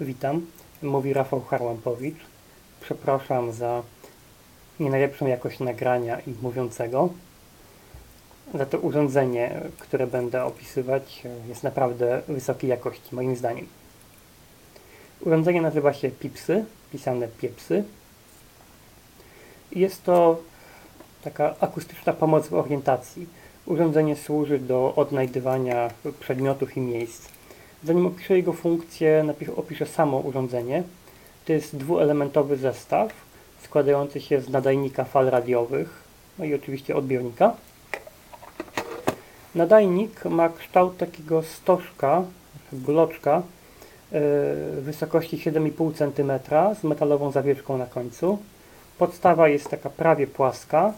Witam, mówi Rafał Harłampowicz. Przepraszam za nie najlepszą jakość nagrania i mówiącego. Za to urządzenie, które będę opisywać, jest naprawdę wysokiej jakości, moim zdaniem. Urządzenie nazywa się PIPSy, pisane PIEPSy. Jest to taka akustyczna pomoc w orientacji. Urządzenie służy do odnajdywania przedmiotów i miejsc. Zanim opiszę jego funkcję, najpierw opiszę samo urządzenie. To jest dwuelementowy zestaw składający się z nadajnika fal radiowych, no i oczywiście odbiornika. Nadajnik ma kształt takiego stożka, bloczka yy, wysokości 7,5 cm z metalową zawieszką na końcu. Podstawa jest taka prawie płaska.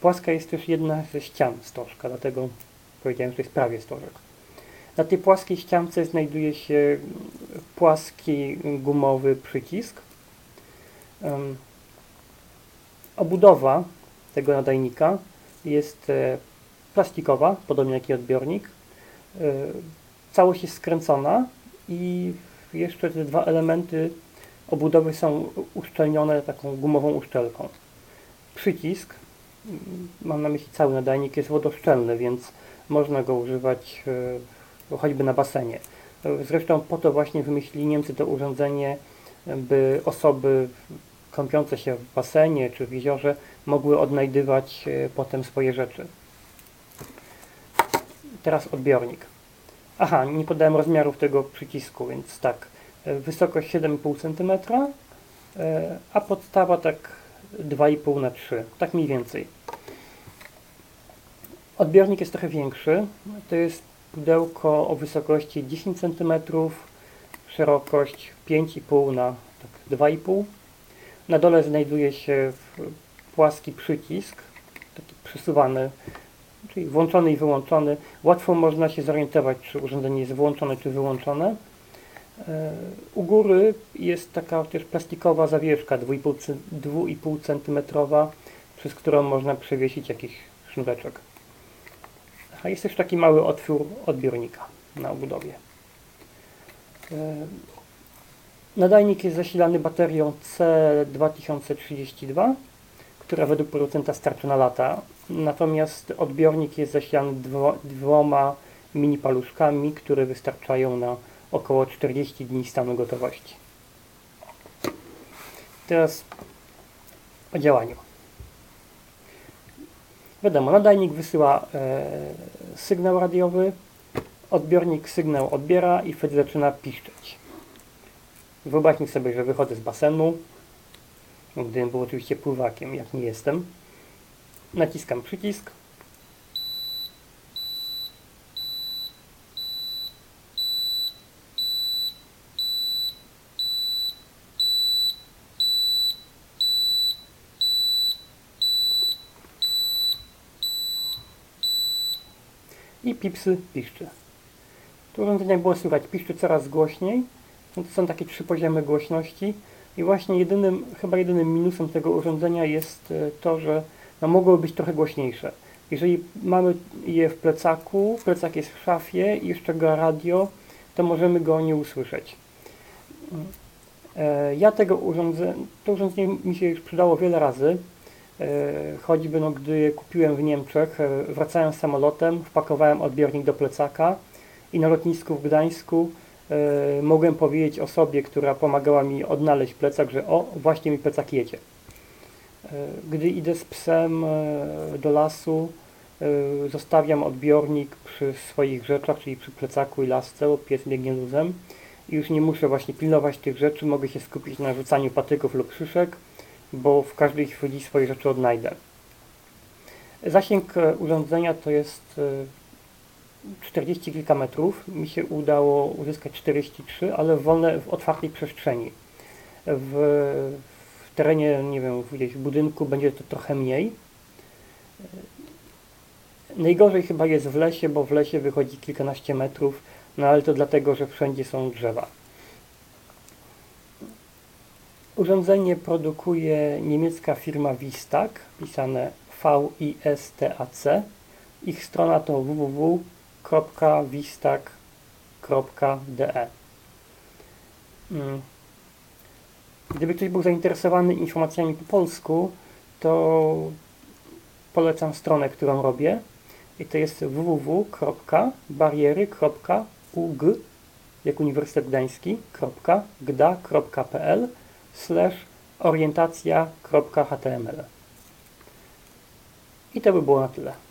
Płaska jest też jedna ze ścian stożka, dlatego powiedziałem, że to jest prawie stożek. Na tej płaskiej ściance znajduje się płaski gumowy przycisk. Obudowa tego nadajnika jest e, plastikowa, podobnie jak i odbiornik. E, całość jest skręcona i jeszcze te dwa elementy obudowy są uszczelnione taką gumową uszczelką. Przycisk, mam na myśli cały nadajnik, jest wodoszczelny, więc można go używać e, choćby na basenie. Zresztą po to właśnie wymyślili Niemcy to urządzenie, by osoby kąpiące się w basenie czy w jeziorze mogły odnajdywać potem swoje rzeczy. Teraz odbiornik. Aha, nie podałem rozmiarów tego przycisku, więc tak, wysokość 7,5 cm, a podstawa tak 2,5 na 3, tak mniej więcej. Odbiornik jest trochę większy, to jest pudełko o wysokości 10 cm, szerokość 5,5 na tak 2,5 na dole znajduje się płaski przycisk, taki przesuwany, czyli włączony i wyłączony. Łatwo można się zorientować, czy urządzenie jest włączone, czy wyłączone. U góry jest taka też plastikowa zawieszka 2,5 cm, przez którą można przewiesić jakiś sznureczek. A jest też taki mały otwór odbiornika na obudowie. Nadajnik jest zasilany baterią C2032, która według producenta starczy na lata. Natomiast odbiornik jest zasilany dwo, dwoma mini paluszkami, które wystarczają na około 40 dni stanu gotowości. Teraz o działaniu. Wiadomo, nadajnik wysyła e, sygnał radiowy, odbiornik sygnał odbiera i wtedy zaczyna piszczeć. Wyobraźmy sobie, że wychodzę z basenu, gdybym był oczywiście pływakiem, jak nie jestem. Naciskam przycisk. I pipsy piszczy. Tu urządzenie było słychać piszczy coraz głośniej, no to są takie trzy poziomy głośności i właśnie jedynym, chyba jedynym minusem tego urządzenia jest e, to, że no, mogłoby być trochę głośniejsze. Jeżeli mamy je w plecaku, plecak jest w szafie i jeszcze go radio, to możemy go nie usłyszeć. E, ja tego urządzenia, to urządzenie mi się już przydało wiele razy, choćby no, gdy je kupiłem w Niemczech, wracając samolotem, wpakowałem odbiornik do plecaka i na lotnisku w Gdańsku e, mogłem powiedzieć osobie, która pomagała mi odnaleźć plecak, że o, właśnie mi plecak jedzie. E, gdy idę z psem e, do lasu, e, zostawiam odbiornik przy swoich rzeczach, czyli przy plecaku i lasce, bo pies biegnie luzem i już nie muszę właśnie pilnować tych rzeczy, mogę się skupić na rzucaniu patyków lub szyszek, bo w każdej chwili swoje rzeczy odnajdę. Zasięg e, urządzenia to jest e, 40 kilka metrów. Mi się udało uzyskać 43, ale w wolnej, w otwartej przestrzeni. W, w terenie, nie wiem, gdzieś w budynku będzie to trochę mniej. Najgorzej chyba jest w lesie, bo w lesie wychodzi kilkanaście metrów, no ale to dlatego, że wszędzie są drzewa. Urządzenie produkuje niemiecka firma Vistak, pisane V-I-S-T-A-C. Ich strona to www www.wistak.de Mm. Gdyby ktoś był zainteresowany informacjami po polsku, to polecam stronę, którą robię. I to jest www.bariery.ug jak Uniwersytet Gdański, gda.pl slash orientacja.html. I to by było na tyle.